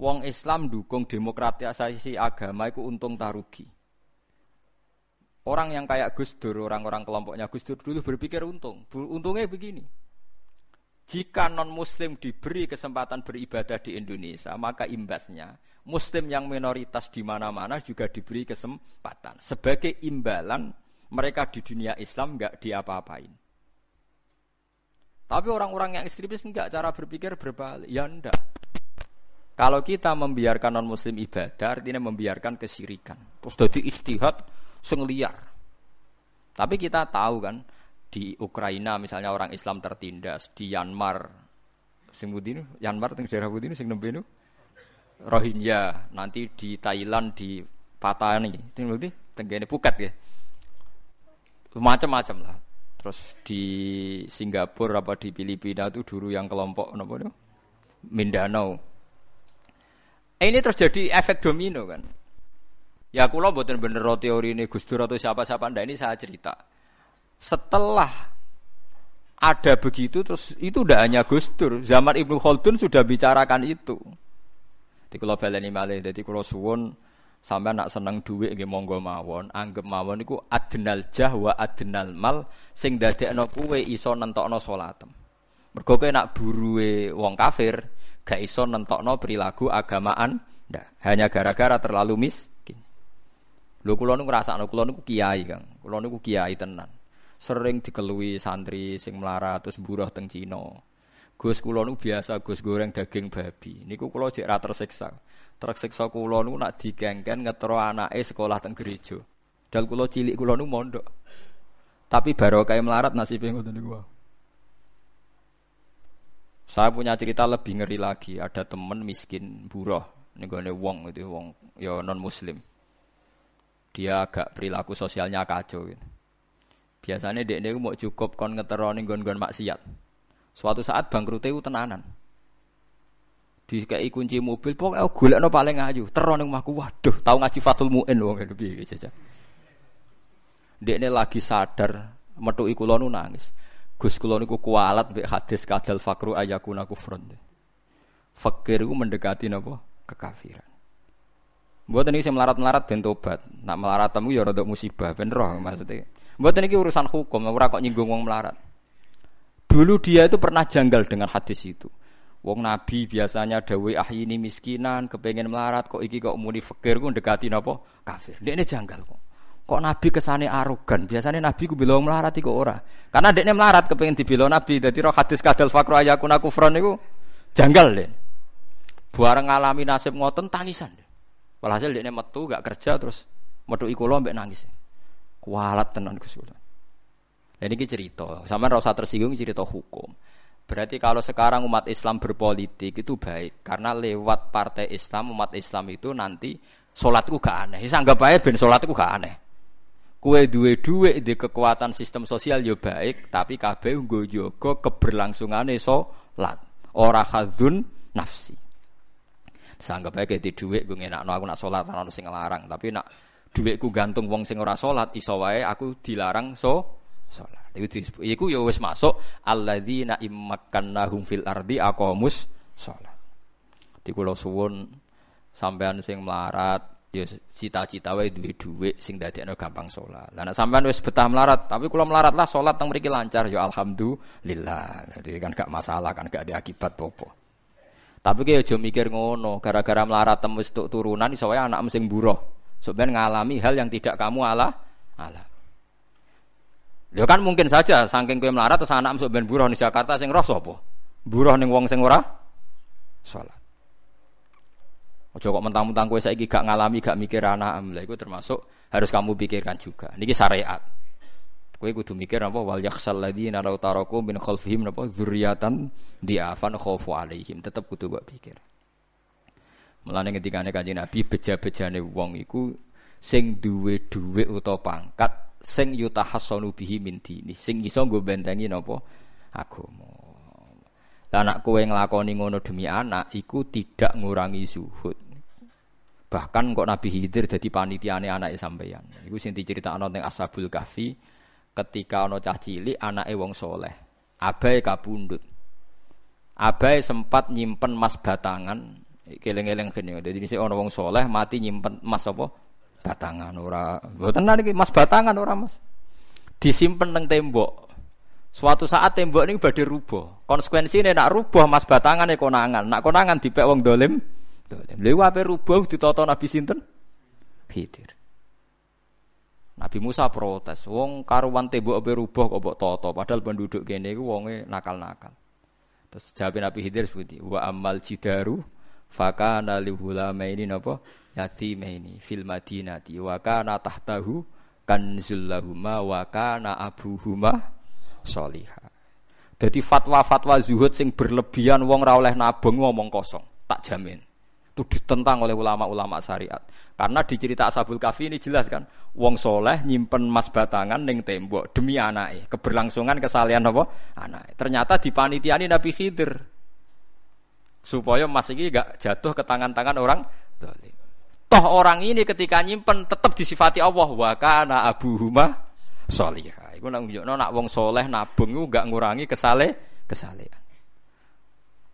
Wong Islam dukung demokratisasi agama itu untung tarugi. Orang yang kayak Gus Dur, orang-orang kelompoknya Gus Dur dulu berpikir untung. Untungnya begini. Jika non-muslim diberi kesempatan beribadah di Indonesia, maka imbasnya muslim yang minoritas di mana-mana juga diberi kesempatan. Sebagai imbalan mereka di dunia Islam nggak diapa-apain. Tapi orang-orang yang ekstremis enggak cara berpikir berbalik. Ya enggak. Kalau kita membiarkan non muslim ibadah artinya membiarkan kesirikan. Terus jadi istihad sing liar. Tapi kita tahu kan di Ukraina misalnya orang Islam tertindas, di Myanmar sing ini, Myanmar teng daerah ini sing nembe Rohingya, nanti di Thailand di Patani, teng ngerti tenggene Phuket ya. Macam-macam lah. Terus di Singapura apa di Filipina itu dulu yang kelompok apa? Mindanao. Eh, ini terjadi efek domino kan. Ya kula mboten bener teori ini Gus Dur atau siapa-siapa ndak ini saya cerita. Setelah ada begitu terus itu udah hanya Gus Dur. Zaman Ibnu Khaldun sudah bicarakan itu. Di kula baleni malih dadi kula suwun sampean nak seneng dhuwit nggih monggo mawon, anggap mawon iku adnal jah wa adnal mal sing dadekno kuwe iso nentokno salatem. Mergo kowe nak buruwe wong kafir gak iso nentokno perilaku agamaan ndak. Hanya gara-gara terlalu mis Lho kula niku ngrasakno kula niku kiai, Kang. Kula niku kiai tenan. Sering dikelui santri sing melarat terus buruh teng Cina. Gus kula niku biasa Gus goreng daging babi. Niku kula cek ra tersiksa. Tersiksa kula niku nak digengken ngetro anake sekolah teng gereja. Dal kula cilik kula niku mondok. Tapi barokah melarat nasibe ngoten niku. Saya punya cerita lebih ngeri lagi. Ada temen miskin buruh, nih wong itu wong ya non muslim dia agak perilaku sosialnya kacau. Gitu. Biasanya ini mau cukup kon ngeteroni gon-gon maksiat. Suatu saat bangkrut itu tenanan. Di kayak kunci mobil, pokoknya golek no paling ayu. Yang maku, waduh, tahu ngaji Fatul Muin wong itu. Dia ini lagi sadar, metu ikulonu nangis. Gus kulon iku kualat be hadis kadal fakru ayakuna kufron. Fakir itu mendekati napa kekafiran. Buat ini saya melarat-melarat ben tobat. Nak melarat temu ya rada musibah ben roh maksudnya. Buat ini urusan hukum, ora kok nyinggung wong melarat. Dulu dia itu pernah janggal dengan hadis itu. Wong Nabi biasanya dawe ini miskinan, kepengen melarat kok iki kok muni fakir ku ndekati napa kafir. Dia ini janggal kok. Kok Nabi kesane arogan? Biasanya Nabi ku bilang melarat kok ora. Karena dekne melarat kepengen dibilang Nabi. Dadi roh hadis kadal fakru ayakuna kufron niku janggal deh. Bareng ngalami nasib ngoten tangisan. Deh. Walhasil dia metu gak kerja terus metu ikulo mbek nangis. Kualat tenan kula. Dan ini cerita, sama rasa tersinggung cerita hukum. Berarti kalau sekarang umat Islam berpolitik itu baik karena lewat partai Islam umat Islam itu nanti sholatku gak aneh. Bisa anggap baik ben sholatku gak aneh. Kue duwe duwe di kekuatan sistem sosial yo baik, tapi kabeh nggo jaga keberlangsungane sholat. Ora hadzun nafsi. Sanggap aja di duit gue ngenak aku nak sholat ana sing larang, tapi nak duitku gantung wong sing ora sholat iso wae aku dilarang so sholat. Iku iku ya wis masuk alladzina immakannahum fil ardi aqamus sholat. Di kula suwun sampean sing melarat ya cita-cita wae duwe dhuwit sing dadekno gampang sholat. Lah nek sampean wis betah melarat, tapi kula melarat lah sholat teng mriki lancar ya alhamdulillah. Jadi kan gak masalah kan gak ada akibat popo. Tapi kayak aja mikir ngono, gara-gara melarat tembus untuk turunan iso wae anak sing buruh. Sebenarnya ngalami hal yang tidak kamu ala ala. Ya kan mungkin saja saking kowe melarat terus anak ben buruh di Jakarta sing roh sapa? Buruh ning wong sing ora salat. Ojo kok mentang-mentang kowe saiki gak ngalami, gak mikir anak, lha iku termasuk harus kamu pikirkan juga. Niki syariat. Kowe kudu mikir apa wal yakhsal ladzina law taraku min khalfihim apa dzurriatan diafan khaufu alaihim. Tetep kudu mbok pikir. Mulane ketika Kanjeng Nabi beja-bejane wong iku sing duwe dhuwit utawa pangkat sing yutahassanu bihi min dini, sing iso nggo bentengi napa agama. Lah anak kowe nglakoni ngono demi anak iku tidak ngurangi zuhud. Bahkan kok Nabi Khidir dadi panitiane anake sampeyan. Iku sing diceritakno teng Ashabul Kahfi ketika ana cah cilik anake wong soleh abai kabundut abai sempat nyimpen mas batangan Keleng-eleng kene. Dadi dhisik ana wong soleh mati nyimpen emas apa? Batangan ora. Mboten emas batangan ora, Mas. Disimpen teng tembok. Suatu saat tembok ini badhe rubuh. Konsekuensine nak rubuh mas batangan e konangan. Nak konangan dipek wong dolim. Dolim. Lha ape rubuh ditata Nabi sinten? Khidir. Nabi Musa protes, wong karuan tembok ape rubuh kok mbok tata, padahal penduduk kene iku wonge nakal-nakal. Terus jawab Nabi Khidir seperti wa amal jidaru fakana li hulamaini napa yatimaini fil madinati wa kana tahtahu kanzul lahuma wa kana abuhuma solihah. Jadi fatwa-fatwa zuhud sing berlebihan wong ra oleh nabung ngomong kosong, tak jamin. Itu ditentang oleh ulama-ulama syariat. Karena di cerita Ashabul Kafi ini jelas kan, wong soleh nyimpen mas batangan ning tembok demi anaknya, keberlangsungan kesalian apa? Anak. Ternyata di panitiani Nabi Khidir supaya mas ini gak jatuh ke tangan-tangan orang zalim. Toh orang ini ketika nyimpen tetap disifati Allah wa kana abuhuma solihah. Iku nak nunjukno nak wong soleh nabung iku gak ngurangi kesale kesalehan.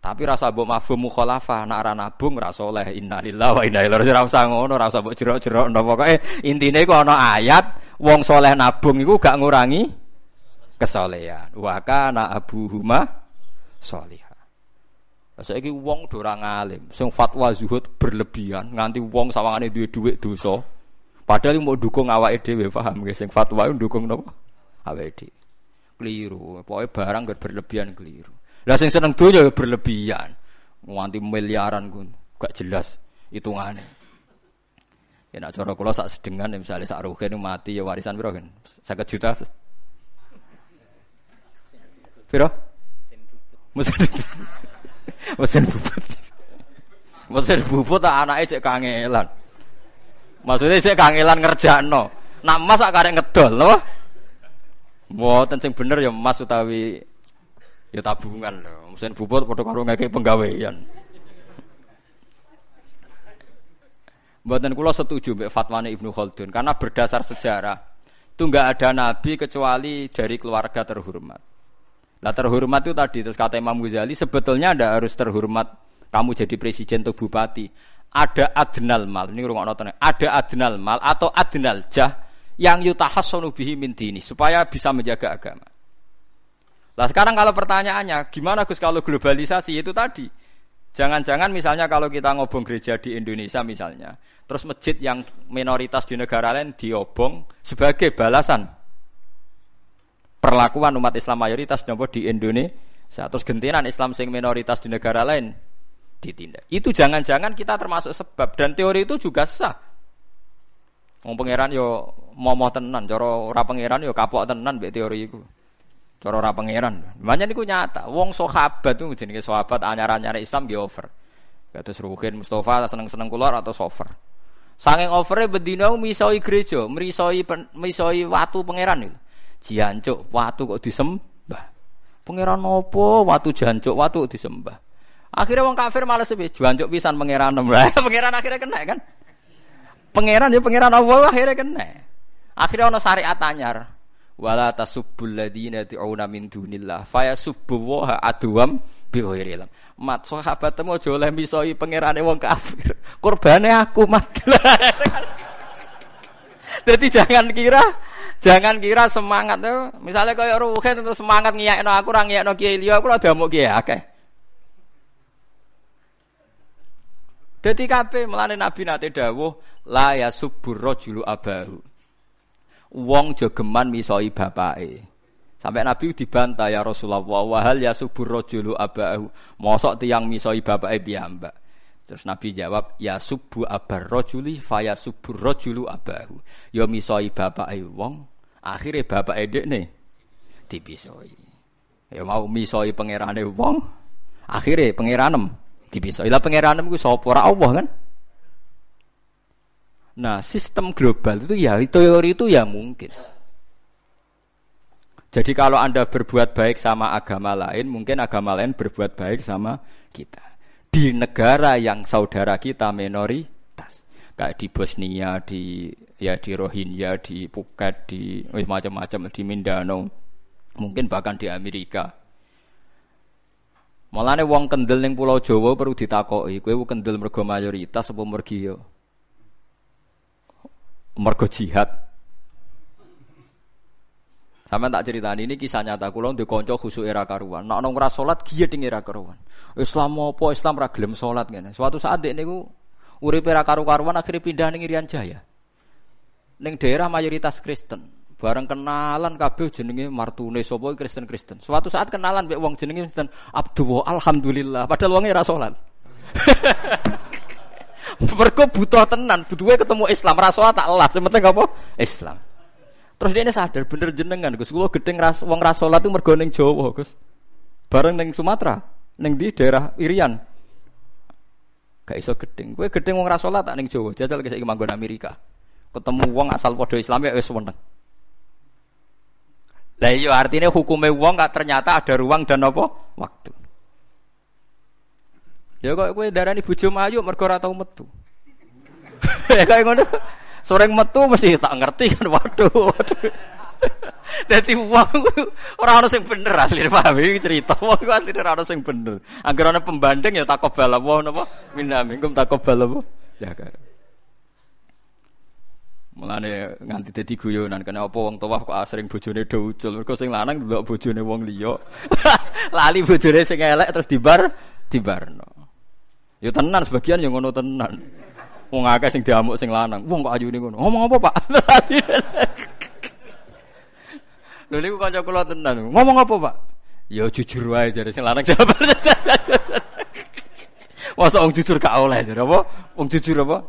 Tapi rasa mbok mafhum mukhalafah nak ora nabung ora soleh innalillahi wa inna ilaihi. Ora usah ngono, ora usah mbok jerok-jerok ndak pokoke intine iku ana ayat wong soleh nabung iku gak ngurangi kesolehan. Wa kana abuhuma solihah. Saiki wong do ora ngalim, sing fatwa zuhud berlebihan nganti wong sawangane duwe dhuwit dosa. Padahal mau dukung awake dhewe paham nggih sing fatwa dukung napa? Awake Keliru, pokoknya barang gak berlebihan keliru. Lah sing seneng donya ya berlebihan. Nganti miliaran pun gak jelas hitungannya. Ya nak cara kula sak sedengan misalnya sak rugen mati ya warisan piro kan? 50 juta. Piro? Mesin Mesin bubut. Mesin bubut tak anake cek kangelan. Maksudnya cek kangelan ngerjakno. Nak mas sak karek ngedol, lho. Mboten sing bener ya emas utawi ya tabungan lho. Mesin bubut padha karo ngeke penggawean. Mboten kula setuju mbek fatwane Ibnu Khaldun karena berdasar sejarah itu enggak ada nabi kecuali dari keluarga terhormat. Lah terhormat itu tadi terus kata Imam Ghazali sebetulnya ada harus terhormat kamu jadi presiden atau bupati. Ada adnal mal, ini rumah nonton. Ada adnal mal atau adnal jah yang yutahassanu bihi min dini supaya bisa menjaga agama. Lah sekarang kalau pertanyaannya gimana Gus kalau globalisasi itu tadi Jangan-jangan misalnya kalau kita ngobong gereja di Indonesia misalnya, terus masjid yang minoritas di negara lain diobong sebagai balasan perlakuan umat Islam mayoritas nopo di Indonesia, terus gentinan Islam sing minoritas di negara lain ditindak. Itu jangan-jangan kita termasuk sebab dan teori itu juga sah. Wong pangeran yo momo tenan, cara ora pangeran yo kapok tenan mbek teori iku. Cara ora pangeran. Makanya niku nyata, wong sahabat tuh jenenge sahabat anyar-anyar Islam nggih over. Kados Ruhin Mustafa seneng-seneng kula atau over. Sanging overe bedina misoi gereja, mrisoi misoi watu pangeran itu. Jancuk watu kok disembah. Pangeran opo watu jancuk watu disembah. Akhirnya wong kafir malah sepi, jancuk pisan pangeran. pangeran akhirnya kena kan? Pangeran ya pangeran Allah akhirnya kena. Akhirnya ono syariat anyar. Wala tasubbul ladina tu'una min dunillah fayasubbu wa aduwam bi ghairi Mat sahabat temu aja oleh misoi pangerane wong kafir. Kurbane aku mat. Jadi jangan kira jangan kira semangat tuh. Misalnya kaya Ruhin itu semangat ngiyakno aku ora ngiyakno Kiai liya aku ora damuk Kiai akeh. Dadi kabeh melane Nabi nate dawuh la yasubbur rajulu abahu. Wong jogeman misoi bapake. Sampai Nabi dibantah ya Rasulullah wa hal yasubbur rajulu abahu. Mosok tiyang misoi bapake piyambak. Terus Nabi jawab, ya subu abar rojuli faya subur rojulu abahu. Ya misoi bapake wong, akhirnya bapak edek nih dipisoi. Ya mau misoi pangerane wong, akhirnya pangeranem dipisah. Ilah pangeran itu sapa ora Allah kan? Nah, sistem global itu ya teori itu ya mungkin. Jadi kalau Anda berbuat baik sama agama lain, mungkin agama lain berbuat baik sama kita. Di negara yang saudara kita minoritas. Kayak di Bosnia, di ya di Rohingya, di Phuket, di macam-macam di Mindanao, mungkin bahkan di Amerika Mulane wong kendel ning Pulau Jawa perlu ditakoki, kowe kendel mergo mayoritas apa mergi yo? Mergo jihad. Sama tak ceritani ini kisah nyata kula ndek kanca khusuk era karuan. Nek ana ora salat ding era karuan. Islam apa Islam ra salat ngene. Suatu saat dek niku urip era karu-karuan akhirnya pindah ning Irian Jaya. Ning daerah mayoritas Kristen. Bareng kenalan kabeh jenenge martune sapa Kristen-Kristen. Suatu saat kenalan mek wong jenenge sinten Abdullah alhamdulillah padahal wonge ora salat. Mergo butuh tenan, butuhe ketemu Islam, ra salat tak elas, penting apa? Islam. Terus dia ini sadar bener jenengan Gus. Kulo gedeng ras wong rasolat itu mergo ning Jawa, Gus. Bareng ning Sumatera, ning di daerah Irian. Gak iso gedeng. Kowe gedeng wong rasolat tak ning Jawa, jajal ke manggon Amerika. Ketemu wong asal padha Islam ya wis seneng. Lah iya artinya hukumnya wong gak ternyata ada ruang dan apa? Waktu. Ya kok kowe darani bojo mayu mergo ora tau metu. ya kok ngono. Sering metu mesti tak ngerti kan waduh. waduh. Dadi wong ora ono sing bener asli paham iki cerita. Wong iku asli ora ono sing bener. Angger ana pembanding ya takobal apa napa? Minna minkum takobal apa? Ya kan. Mulane nganti dadi guyonan kena apa wong tuwa kok asring bojone do ucul. Mergo sing lanang ndelok bojone wong liya. Lali bojone sing elek terus dibar dibarno. Ya tenan sebagian yang ngono tenan. Wong akeh sing diamuk sing lanang. Wong kok ayune ngono. Ngomong apa, Pak? Lho niku kanca kula tenan. Ngomong apa, Pak? Ya jujur wae jare sing lanang jawab. Masa wong jujur gak oleh jare apa? Wong jujur apa?